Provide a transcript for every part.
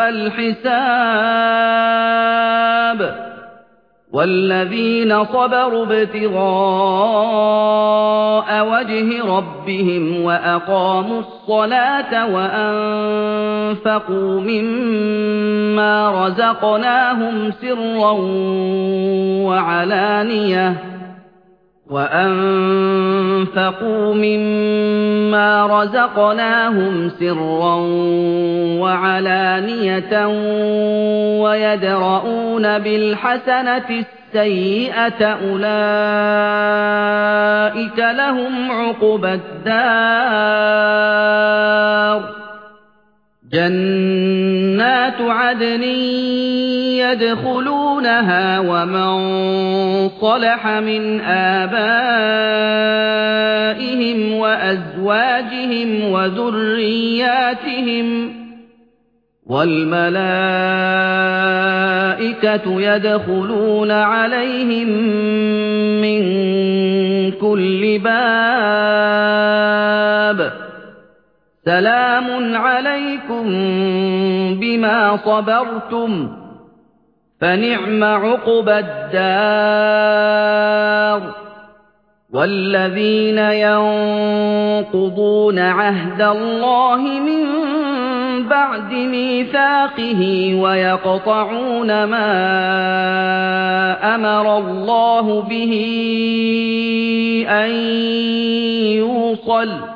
الْحِسَابِ وَالَّذِينَ صَبَرُوا ابْتِغَاءَ وَجْهِ رَبِّهِمْ وَأَقَامُوا الصَّلَاةَ وَأَنفَقُوا مِمَّا رَزَقْنَاهُمْ سِرًّا وَعَلَانِيَةً وَأَنفَقُوا مِمَّا رَزَقْنَاهُمْ سِرًّا وَعَلَانِيَةً وَيَدْرَءُونَ بِالْحَسَنَةِ السَّيِّئَةَ أُولَٰئِكَ لَهُمْ عُقْبَى الدَّارِ جَنَّاتُ عَدْنٍ يَدْخُلُونَهَا وَمَن صَلَحَ مِنْ آبَائِهِمْ وَأَزْوَاجِهِمْ وَذُرِّيَّاتِهِمْ ۖ وَالْمَلَائِكَةُ يَدْخُلُونَ عَلَيْهِم مِّن كُلِّ بَابٍ سَلَامٌ عَلَيْكُم بِمَا صَبَرْتُمْ ۚ فَنِعْمَ عُقْبَى الدَّارِ. وَالَّذِينَ يَنقُضُونَ عَهْدَ اللَّهِ مِن بَعْدِ مِيثَاقِهِ وَيَقْطَعُونَ مَا أَمَرَ اللَّهُ بِهِ أَن يُوصَلَ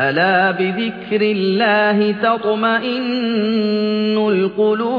ألا بذكر الله تطمئن القلوب؟